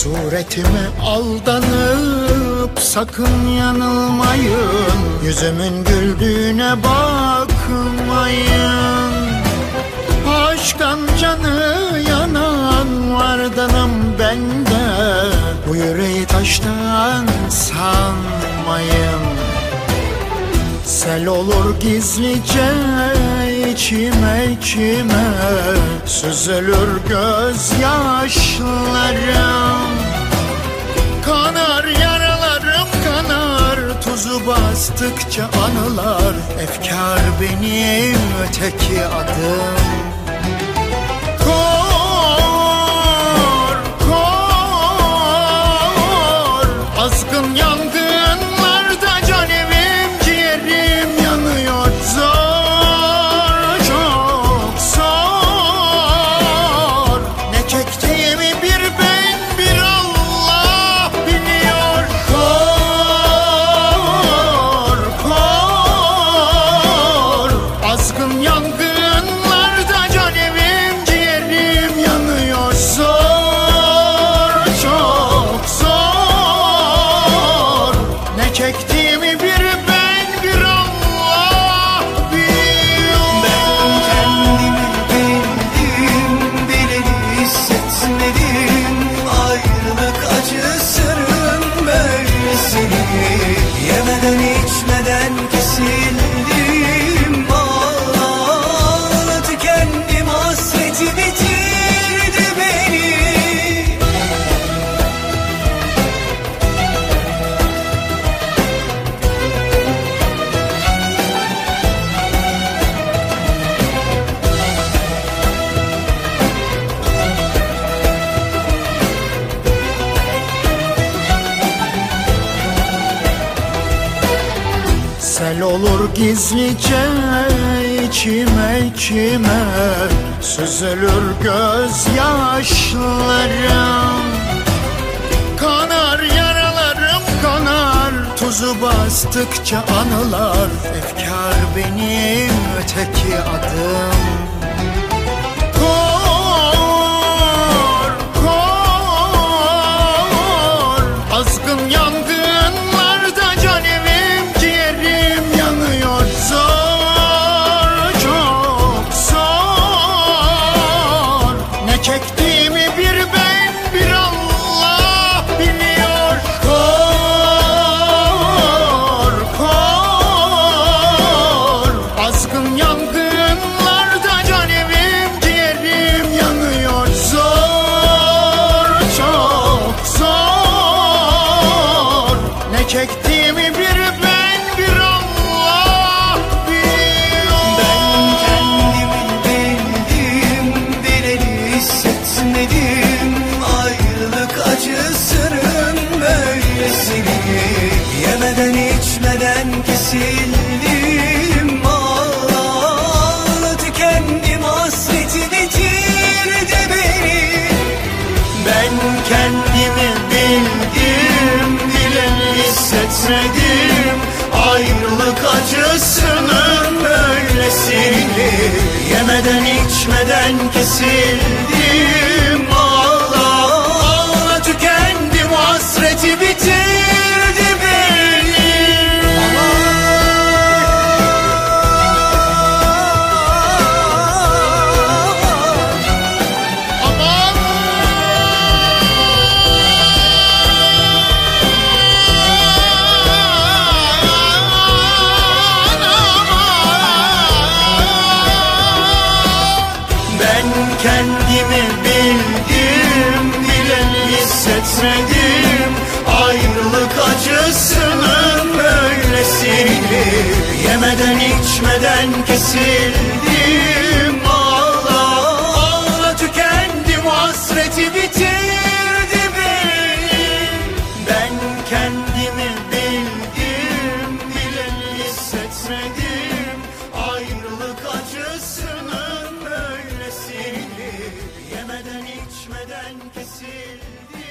Suretime aldanıp sakın yanılmayın. Yüzümün güldüğüne bakmayın. Aşktan canı yanan vardanım bende. Bu yüreği taştan sanmayın. Sel olur gizlice içime içime. Süzülür gözyaşlarım bastıkça anılar Efkar benim öteki adım Savior. Olur gizlice içime içime Süzülür gözyaşlarım. Kanar yaralarım kanar. Tuzu bastıkça anılar. Efkar benim öteki adım çekti. Hissetmedim Ayrılık acısının böylesini Yemeden içmeden kesildim kendimi bildim, bileni hissetmedim. Ayrılık acısının böylesini Yemeden içmeden kesildim. Ağla, ağla tükendim hasreti bitirdi beni. Ben kendimi bildim, bileni hissetmedim Bitmeden kesildi.